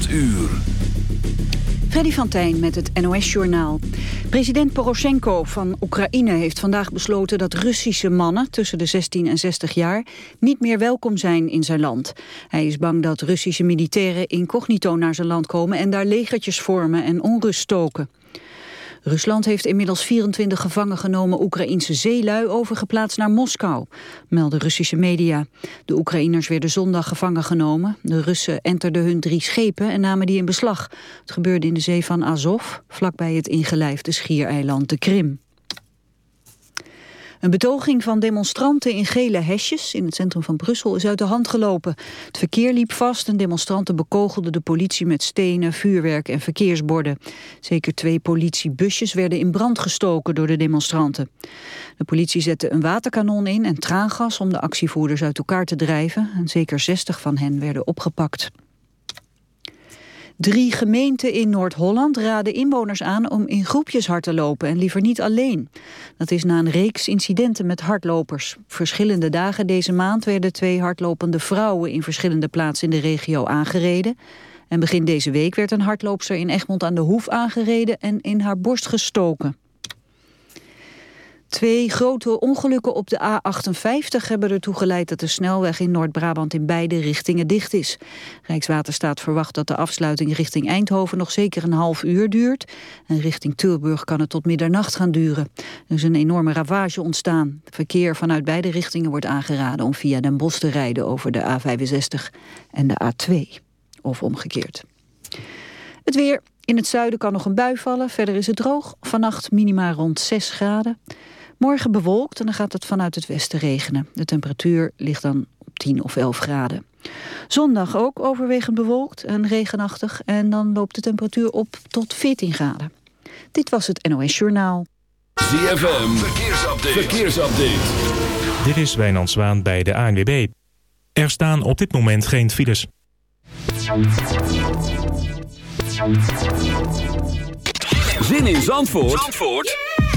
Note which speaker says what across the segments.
Speaker 1: 8 uur.
Speaker 2: Freddy van Tijn met het NOS-journaal. President Poroshenko van Oekraïne heeft vandaag besloten dat Russische mannen tussen de 16 en 60 jaar niet meer welkom zijn in zijn land. Hij is bang dat Russische militairen incognito naar zijn land komen en daar legertjes vormen en onrust stoken. Rusland heeft inmiddels 24 gevangen genomen Oekraïnse zeelui overgeplaatst naar Moskou, melden Russische media. De Oekraïners werden zondag gevangen genomen. De Russen enterden hun drie schepen en namen die in beslag. Het gebeurde in de zee van Azov, vlakbij het ingelijfde schiereiland de Krim. Een betoging van demonstranten in gele hesjes in het centrum van Brussel is uit de hand gelopen. Het verkeer liep vast en demonstranten bekogelden de politie met stenen, vuurwerk en verkeersborden. Zeker twee politiebusjes werden in brand gestoken door de demonstranten. De politie zette een waterkanon in en traangas om de actievoerders uit elkaar te drijven. En zeker 60 van hen werden opgepakt. Drie gemeenten in Noord-Holland raden inwoners aan om in groepjes hard te lopen en liever niet alleen. Dat is na een reeks incidenten met hardlopers. Verschillende dagen deze maand werden twee hardlopende vrouwen in verschillende plaatsen in de regio aangereden. En begin deze week werd een hardloopster in Egmond aan de Hoef aangereden en in haar borst gestoken. Twee grote ongelukken op de A58 hebben ertoe geleid dat de snelweg in Noord-Brabant in beide richtingen dicht is. Rijkswaterstaat verwacht dat de afsluiting richting Eindhoven nog zeker een half uur duurt. En richting Tilburg kan het tot middernacht gaan duren. Er is een enorme ravage ontstaan. Verkeer vanuit beide richtingen wordt aangeraden om via Den Bosch te rijden over de A65 en de A2. Of omgekeerd. Het weer. In het zuiden kan nog een bui vallen. Verder is het droog. Vannacht minima rond 6 graden. Morgen bewolkt en dan gaat het vanuit het westen regenen. De temperatuur ligt dan op 10 of 11 graden. Zondag ook overwegend bewolkt en regenachtig. En dan loopt de temperatuur op tot 14 graden. Dit was het NOS Journaal.
Speaker 1: ZFM, verkeersupdate. verkeersupdate.
Speaker 3: Dit is Wijnand Zwaan bij de ANWB. Er staan op dit moment geen files.
Speaker 1: Zin in Zandvoort? Zandvoort?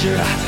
Speaker 4: Danger.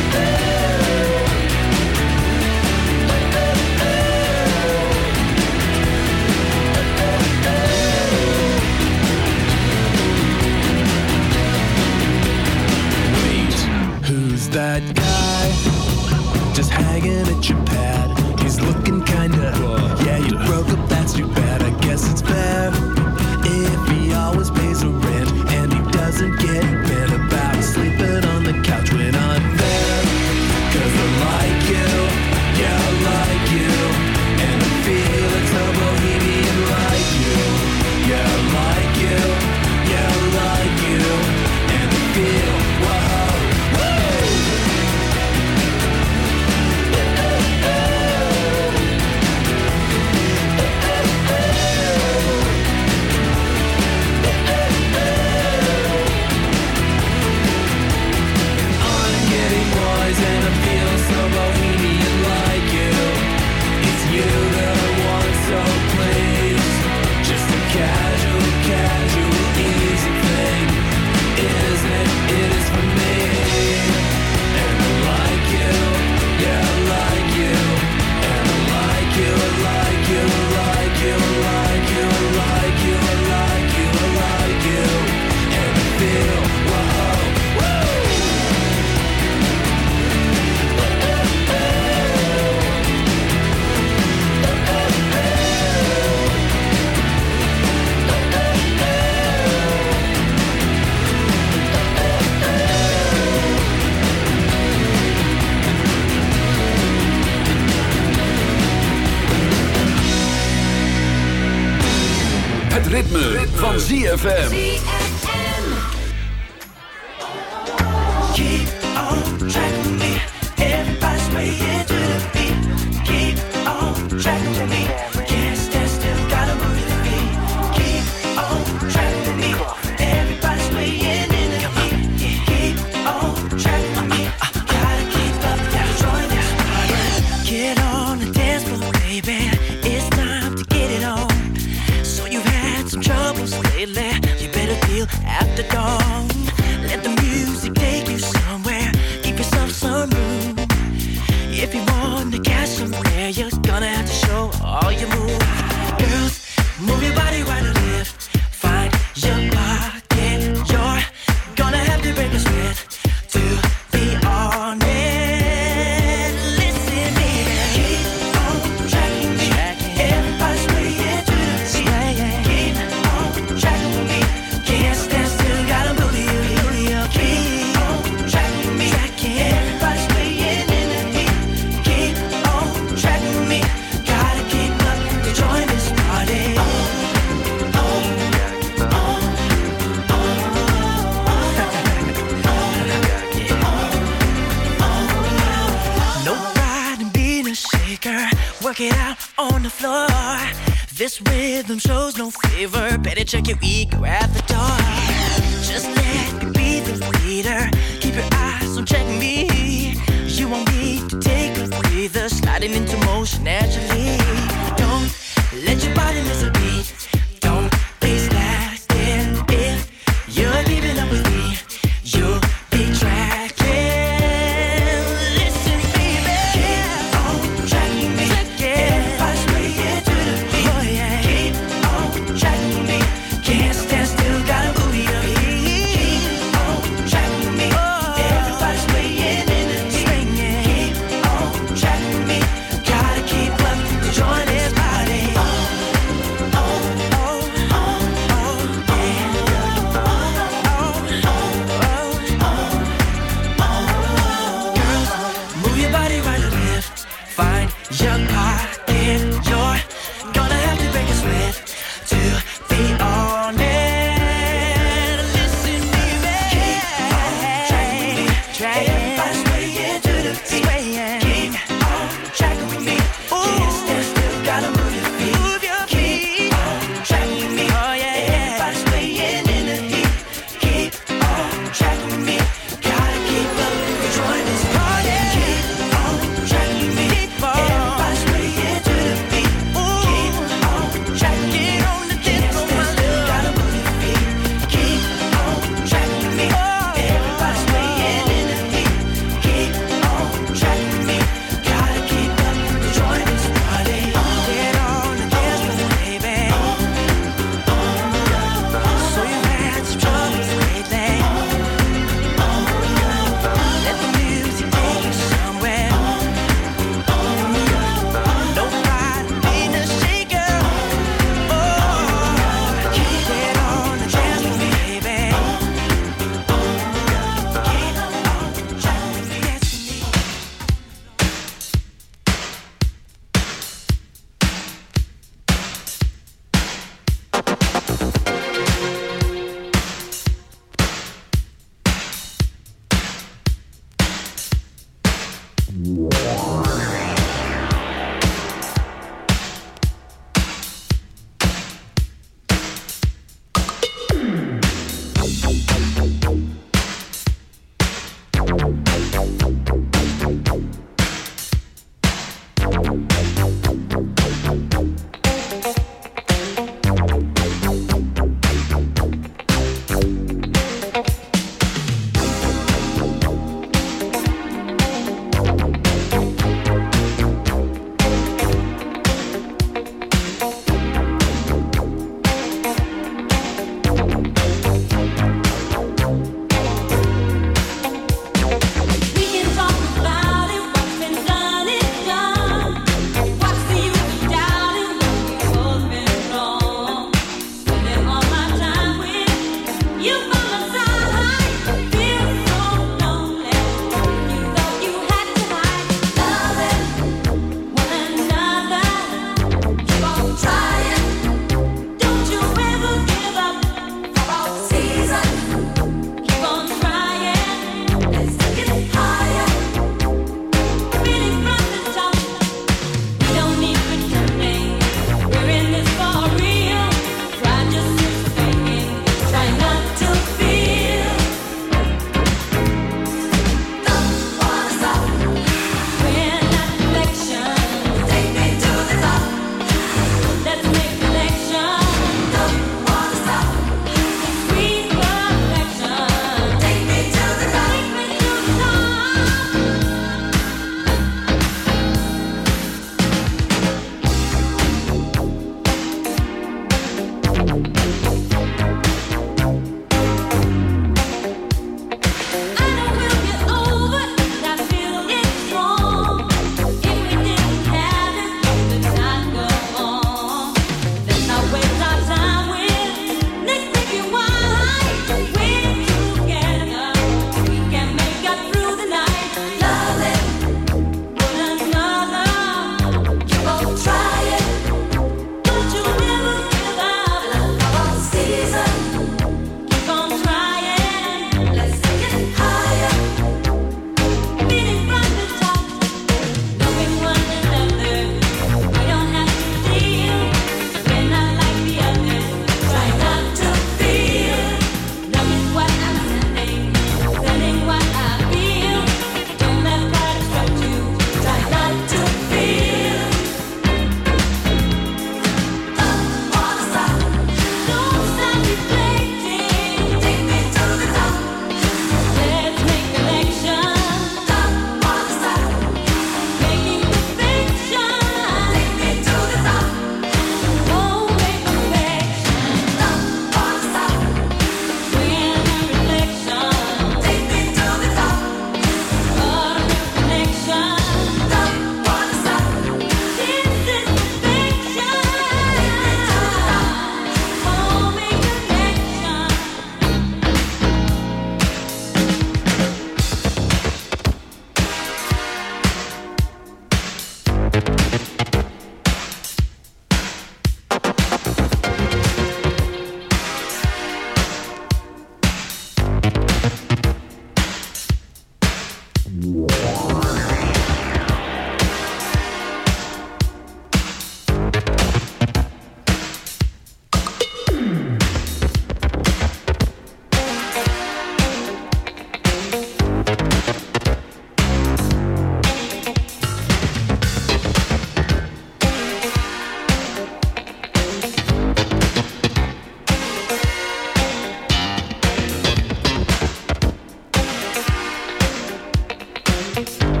Speaker 4: you